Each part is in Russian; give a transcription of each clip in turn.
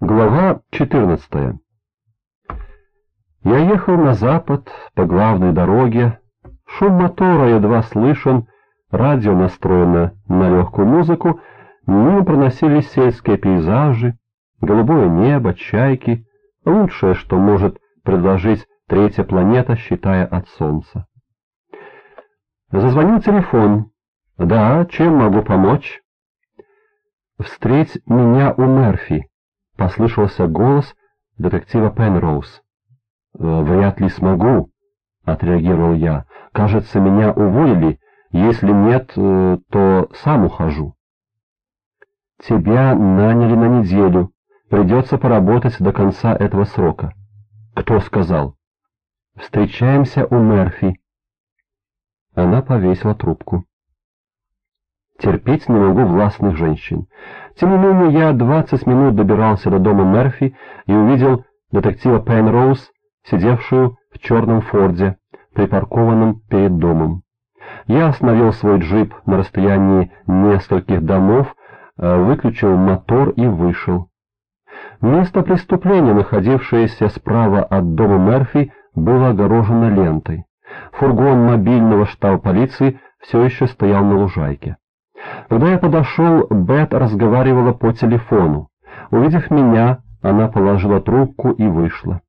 Глава 14 Я ехал на запад по главной дороге. Шум мотора едва слышен, радио настроено на легкую музыку, мимо проносились сельские пейзажи, голубое небо, чайки, лучшее, что может предложить третья планета, считая от Солнца. Зазвонил телефон. «Да, чем могу помочь?» «Встреть меня у Мерфи», — послышался голос детектива Пенроуз. «Э, «Вряд ли смогу», — отреагировал я. «Кажется, меня уволили. Если нет, э, то сам ухожу». «Тебя наняли на неделю. Придется поработать до конца этого срока». «Кто сказал?» «Встречаемся у Мерфи». Она повесила трубку. Терпеть не могу властных женщин. Тем не менее, я двадцать минут добирался до дома Мерфи и увидел детектива Пенроуз, сидевшую в черном форде, припаркованном перед домом. Я остановил свой джип на расстоянии нескольких домов, э, выключил мотор и вышел. Место преступления, находившееся справа от дома Мерфи, было огорожено лентой. Фургон мобильного штаба полиции все еще стоял на лужайке. Когда я подошел, Бет разговаривала по телефону. Увидев меня, она положила трубку и вышла.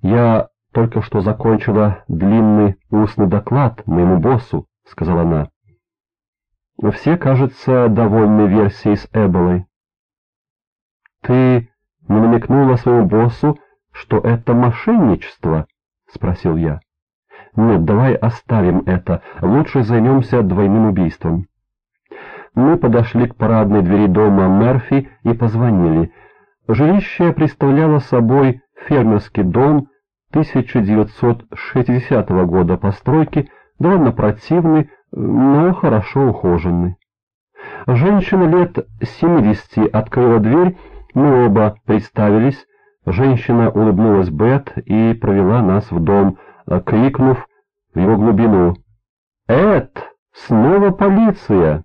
«Я только что закончила длинный устный доклад моему боссу», — сказала она. «Все, кажется, довольны версией с Эболой». «Ты не намекнула своему боссу, что это мошенничество?» — спросил я. «Нет, давай оставим это, лучше займемся двойным убийством». Мы подошли к парадной двери дома Мерфи и позвонили. Жилище представляло собой фермерский дом 1960 года постройки, довольно противный, но хорошо ухоженный. Женщина лет 70 открыла дверь, мы оба представились. Женщина улыбнулась Бет и провела нас в дом, крикнув в его глубину. «Эд, снова полиция!»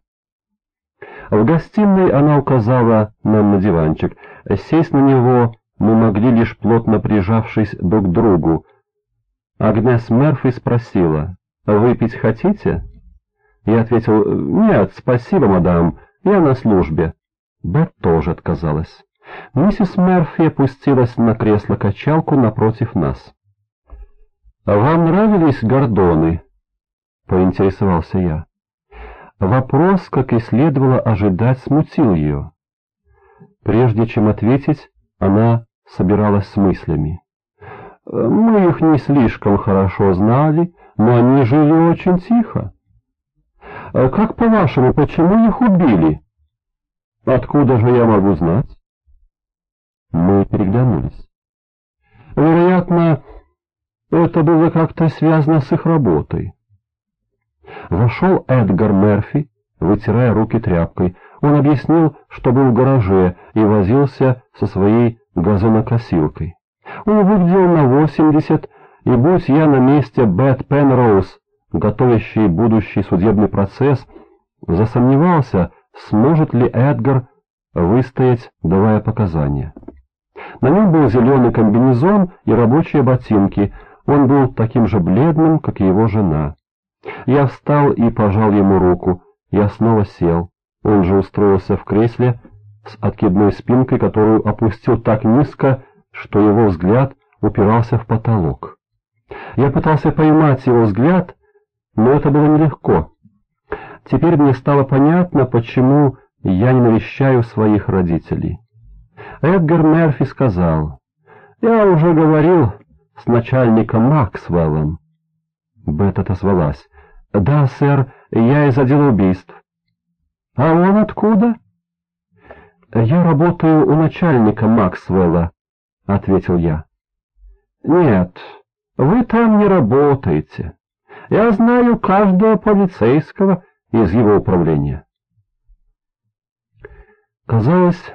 В гостиной она указала нам на диванчик. Сесть на него мы могли лишь плотно прижавшись друг к другу. Агнес Мерфи спросила, «Выпить хотите?» Я ответил, «Нет, спасибо, мадам, я на службе». Бет тоже отказалась. Миссис Мерфи опустилась на кресло-качалку напротив нас. «Вам нравились гордоны?» — поинтересовался я. Вопрос, как и следовало ожидать, смутил ее. Прежде чем ответить, она собиралась с мыслями. «Мы их не слишком хорошо знали, но они жили очень тихо. Как по-вашему, почему их убили?» «Откуда же я могу знать?» Мы переглянулись. «Вероятно, это было как-то связано с их работой». Вошел Эдгар Мерфи, вытирая руки тряпкой. Он объяснил, что был в гараже и возился со своей газонокосилкой. Он выглядел на восемьдесят, и будь я на месте Бет Пенроуз, готовящий будущий судебный процесс, засомневался, сможет ли Эдгар выстоять, давая показания. На нем был зеленый комбинезон и рабочие ботинки, он был таким же бледным, как и его жена. Я встал и пожал ему руку. Я снова сел. Он же устроился в кресле с откидной спинкой, которую опустил так низко, что его взгляд упирался в потолок. Я пытался поймать его взгляд, но это было нелегко. Теперь мне стало понятно, почему я не навещаю своих родителей. Эдгар Мерфи сказал, «Я уже говорил с начальником Максвеллом». Бет отозвалась, «Да, сэр, я из отдела убийств». «А он откуда?» «Я работаю у начальника Максвелла», — ответил я. «Нет, вы там не работаете. Я знаю каждого полицейского из его управления». Казалось,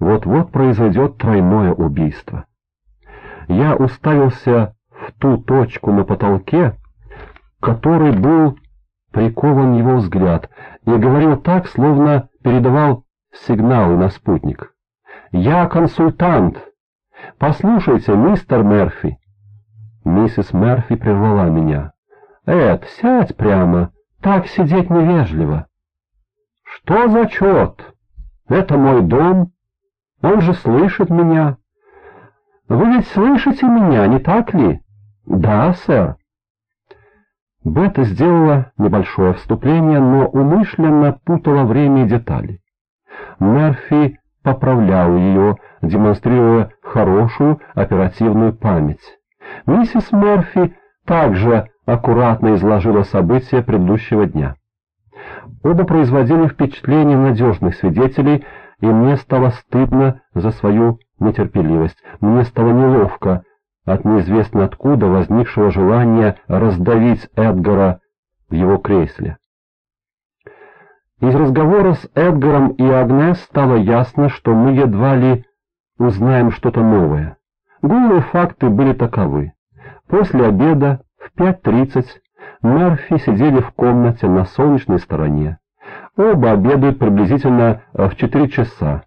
вот-вот произойдет тройное убийство. Я уставился в ту точку на потолке, который был прикован его взгляд, и говорил так, словно передавал сигналы на спутник. Я консультант. Послушайте, мистер Мерфи. Миссис Мерфи прервала меня. Эд, сядь прямо, так сидеть невежливо. Что за черт? Это мой дом. Он же слышит меня. Вы ведь слышите меня, не так ли? Да, сэр. Бета сделала небольшое вступление, но умышленно путала время и детали. Мерфи поправлял ее, демонстрируя хорошую оперативную память. Миссис Мерфи также аккуратно изложила события предыдущего дня. Оба производили впечатление надежных свидетелей, и мне стало стыдно за свою нетерпеливость. Мне стало неловко от неизвестно откуда возникшего желания раздавить Эдгара в его кресле. Из разговора с Эдгаром и Агнес стало ясно, что мы едва ли узнаем что-то новое. Голые факты были таковы. После обеда в 5.30 Мерфи сидели в комнате на солнечной стороне. Оба обедают приблизительно в 4 часа.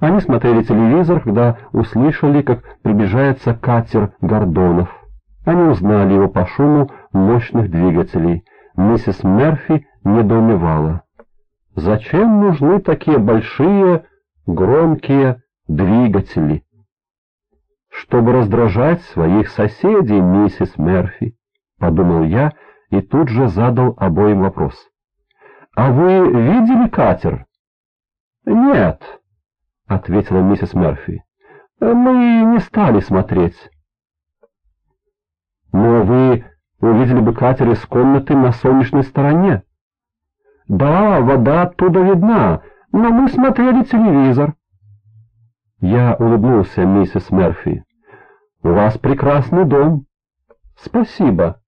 Они смотрели телевизор, когда услышали, как приближается катер Гордонов. Они узнали его по шуму мощных двигателей. Миссис Мерфи недоумевала. Зачем нужны такие большие, громкие двигатели? Чтобы раздражать своих соседей, миссис Мерфи, подумал я и тут же задал обоим вопрос. А вы видели катер? Нет, ответила миссис Мерфи. Мы не стали смотреть. Но вы увидели бы катер из комнаты на солнечной стороне. Да, вода оттуда видна, но мы смотрели телевизор. Я улыбнулся миссис Мерфи. У вас прекрасный дом. Спасибо.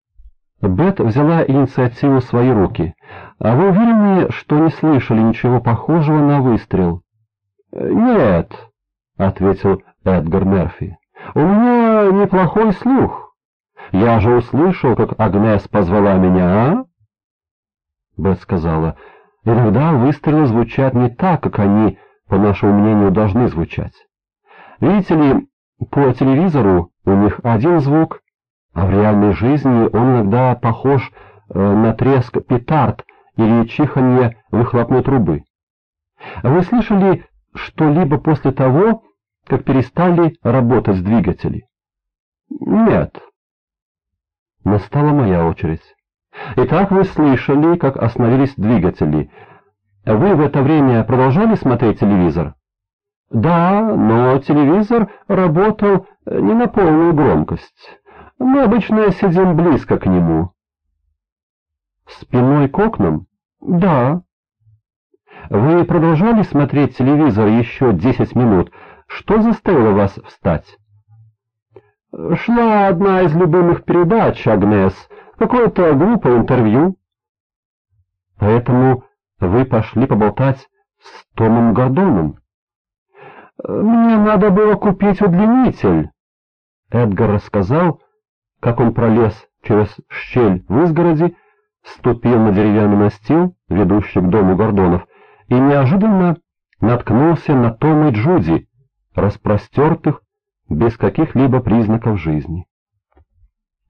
Бет взяла инициативу в свои руки. А вы уверены, что не слышали ничего похожего на выстрел? «Нет», — ответил Эдгар Мерфи, — «у меня неплохой слух. Я же услышал, как Агнес позвала меня, а?» Бет сказала, «Иногда выстрелы звучат не так, как они, по нашему мнению, должны звучать. Видите ли, по телевизору у них один звук, а в реальной жизни он иногда похож э, на треск петард или чиханье выхлопной трубы. Вы слышали что-либо после того, как перестали работать двигатели? Нет. Настала моя очередь. Итак, вы слышали, как остановились двигатели. Вы в это время продолжали смотреть телевизор? Да, но телевизор работал не на полную громкость. Мы обычно сидим близко к нему. Спиной к окнам? Да. Вы продолжали смотреть телевизор еще десять минут. Что заставило вас встать? Шла одна из любимых передач, Агнес. Какое-то глупое интервью. Поэтому вы пошли поболтать с Томом Гордоном. Мне надо было купить удлинитель. Эдгар рассказал, как он пролез через щель в изгороди, ступил на деревянный настил, ведущий к дому Гордонов, и неожиданно наткнулся на Тома и Джуди, распростертых без каких-либо признаков жизни.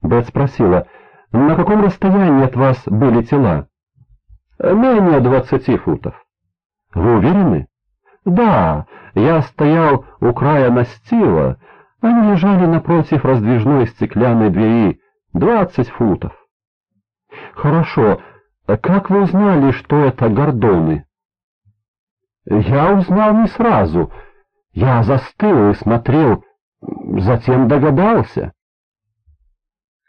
Бет спросила, на каком расстоянии от вас были тела? Менее двадцати футов. Вы уверены? Да, я стоял у края настила, они лежали напротив раздвижной стеклянной двери, двадцать футов. Хорошо, как вы узнали, что это гордоны? Я узнал не сразу. Я застыл и смотрел, затем догадался.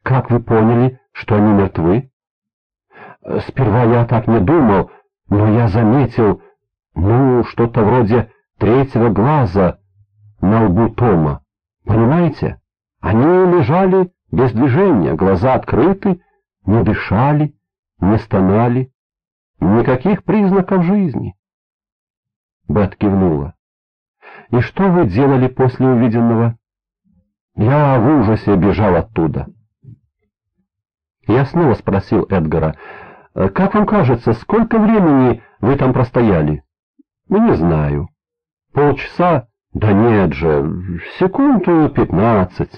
Как вы поняли, что они мертвы? Сперва я так не думал, но я заметил, ну, что-то вроде третьего глаза на лбу Тома. Понимаете? Они лежали без движения, глаза открыты, не дышали, не стонали. Никаких признаков жизни. Бет кивнула. «И что вы делали после увиденного?» «Я в ужасе бежал оттуда». Я снова спросил Эдгара, «Как вам кажется, сколько времени вы там простояли?» «Не знаю. Полчаса, Да нет же, секунду пятнадцать.